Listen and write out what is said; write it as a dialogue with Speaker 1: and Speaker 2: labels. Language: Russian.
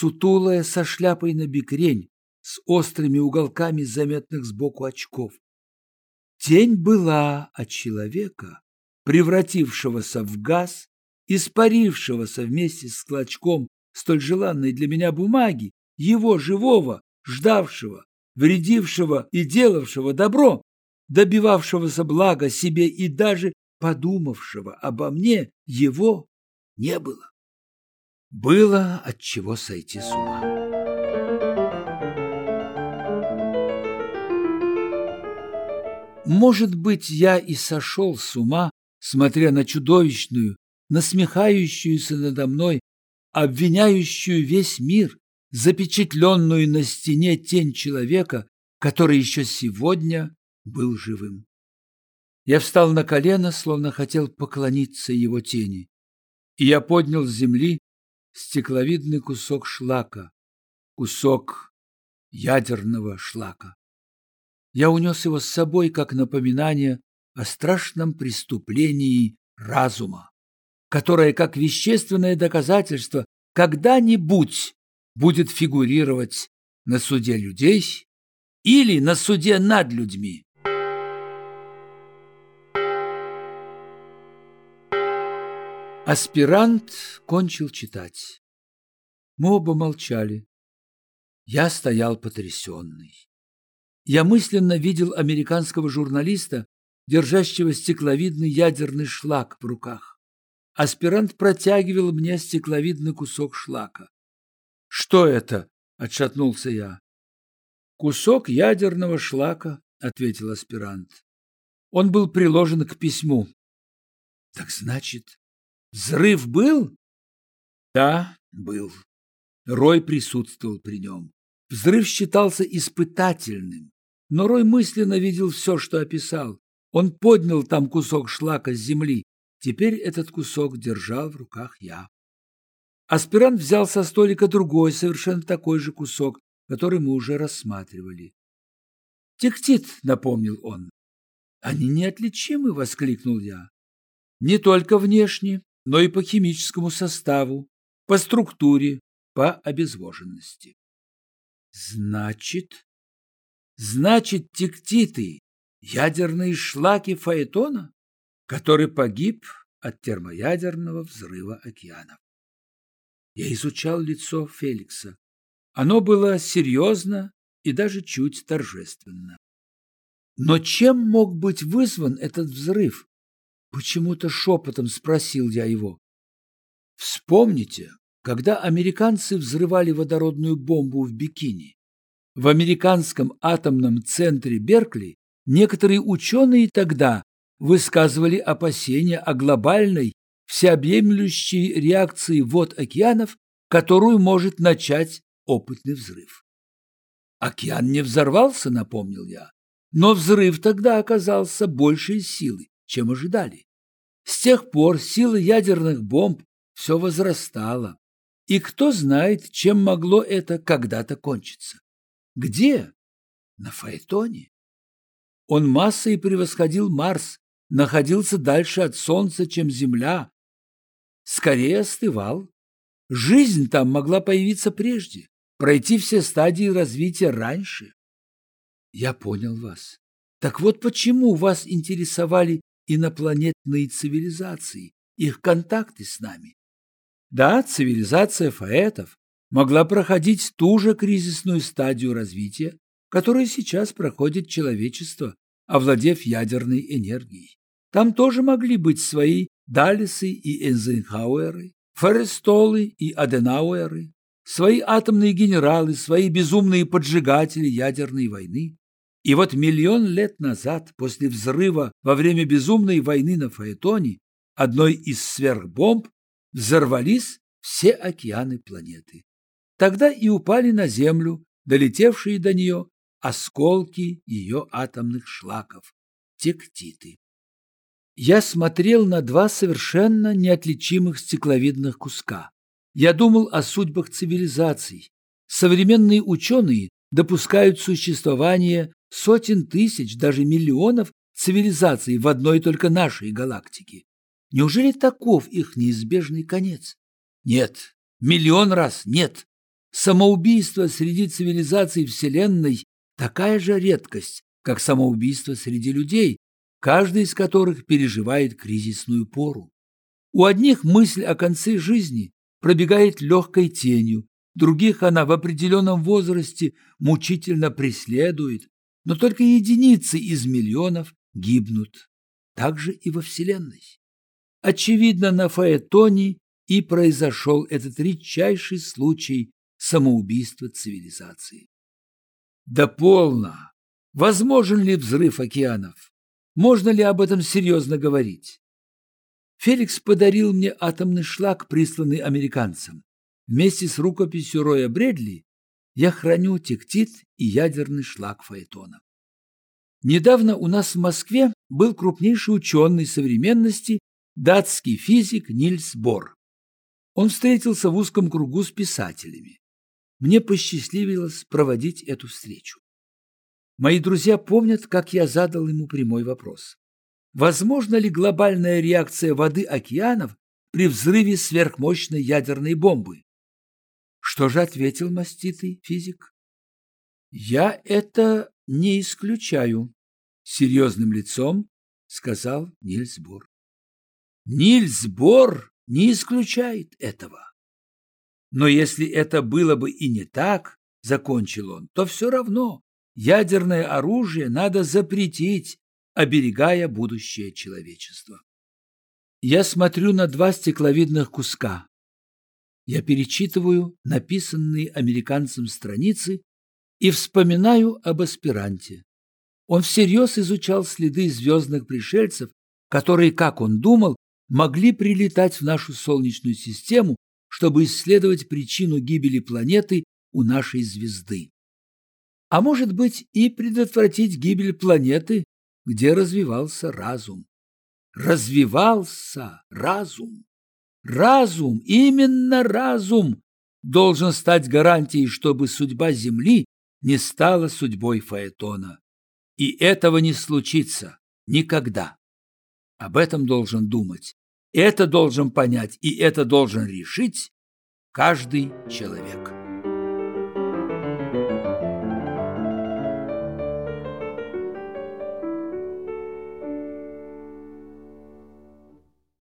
Speaker 1: сутулая, со шляпой на бикрень, с острыми уголками заметных сбоку очков. Тень была от человека, превратившегося в газ, испарившегося вместе с клочком столь желанной для меня бумаги, его живого, ждавшего, вредившего и делавшего добро, добивавшегося блага себе и даже подумавшего обо мне, его не было. Было от чего сойти с ума. Может быть, я и сошел с ума, смотря на чудовищную, насмехающуюся надо мной, обвиняющую весь мир, запечатленную на стене тень человека, который еще сегодня был живым. Я встал на колено, словно хотел поклониться его тени, и я поднял с земли стекловидный кусок шлака, кусок ядерного шлака. Я унес его с собой как напоминание о страшном преступлении разума, которое, как вещественное доказательство, когда-нибудь будет фигурировать на суде людей или на суде над людьми. Аспирант кончил читать. Мы оба молчали. Я стоял потрясенный. Я мысленно видел американского журналиста, держащего стекловидный ядерный шлак в руках. Аспирант протягивал мне стекловидный кусок шлака. «Что это?» – отшатнулся я. «Кусок ядерного шлака», – ответил аспирант. Он был приложен к письму. «Так значит, взрыв был?» «Да, был». Рой присутствовал при нем. Взрыв считался испытательным, но Рой мысленно видел все, что описал. Он поднял там кусок шлака с земли. Теперь этот кусок держал в руках я. Аспирант взял со столика другой, совершенно такой же кусок, который мы уже рассматривали. «Тектит», — напомнил он. «Они неотличимы», — воскликнул я. «Не только внешне, но и по химическому составу, по структуре, по обезвоженности». Значит, значит, тектиты – ядерные шлаки Фаэтона, который погиб от термоядерного взрыва океанов. Я изучал лицо Феликса. Оно было серьезно и даже чуть торжественно. Но чем мог быть вызван этот взрыв? Почему-то шепотом спросил я его. Вспомните, когда американцы взрывали водородную бомбу в Бикини. В американском атомном центре Беркли некоторые ученые тогда высказывали опасения о глобальной, всеобъемлющей реакции вод океанов, которую может начать опытный взрыв. Океан не взорвался, напомнил я, но взрыв тогда оказался большей силы, чем ожидали. С тех пор сила ядерных бомб все возрастала. И кто знает, чем могло это когда-то кончиться? Где? На Фаэтоне. Он массой превосходил Марс, находился дальше от Солнца, чем Земля. Скорее остывал. Жизнь там могла появиться прежде, пройти все стадии развития раньше. Я понял вас. Так вот почему вас интересовали инопланетные цивилизации, их контакты с нами. Да, цивилизация фаэтов могла проходить ту же кризисную стадию развития, которую сейчас проходит человечество, овладев ядерной энергией. Там тоже могли быть свои Далисы и Эйзенхауэры, Форестолы и Аденауэры, свои атомные генералы, свои безумные поджигатели ядерной войны. И вот миллион лет назад, после взрыва во время безумной войны на Фаэтоне, одной из сверхбомб, взорвались все океаны планеты. Тогда и упали на Землю, долетевшие до нее, осколки ее атомных шлаков, тектиты. Я смотрел на два совершенно неотличимых стекловидных куска. Я думал о судьбах цивилизаций. Современные ученые допускают существование сотен тысяч, даже миллионов цивилизаций в одной только нашей галактике. Неужели таков их неизбежный конец? Нет, миллион раз нет. Самоубийство среди цивилизаций Вселенной – такая же редкость, как самоубийство среди людей, каждый из которых переживает кризисную пору. У одних мысль о конце жизни пробегает легкой тенью, других она в определенном возрасте мучительно преследует, но только единицы из миллионов гибнут. Так же и во Вселенной. Очевидно, на Фаэтоне и произошел этот редчайший случай самоубийства цивилизации. Да полно! Возможен ли взрыв океанов? Можно ли об этом серьезно говорить? Феликс подарил мне атомный шлак, присланный американцам. Вместе с рукописью Роя Бредли я храню тектит и ядерный шлак Фаэтона. Недавно у нас в Москве был крупнейший ученый современности, датский физик Нильс Бор. Он встретился в узком кругу с писателями. Мне посчастливилось проводить эту встречу. Мои друзья помнят, как я задал ему прямой вопрос. Возможно ли глобальная реакция воды океанов при взрыве сверхмощной ядерной бомбы? Что же ответил маститый физик? Я это не исключаю, серьезным лицом сказал Нильс Бор. Нильс Бор не исключает этого. Но если это было бы и не так, закончил он, то все равно ядерное оружие надо запретить, оберегая будущее человечества. Я смотрю на два стекловидных куска. Я перечитываю написанные американцем страницы и вспоминаю об аспиранте. Он всерьез изучал следы звездных пришельцев, которые, как он думал, могли прилетать в нашу Солнечную систему, чтобы исследовать причину гибели планеты у нашей звезды. А может быть и предотвратить гибель планеты, где развивался разум. Развивался разум. Разум, именно разум, должен стать гарантией, чтобы судьба Земли не стала судьбой Фаэтона. И этого не случится никогда. Об этом должен думать, это должен понять и это должен решить каждый человек.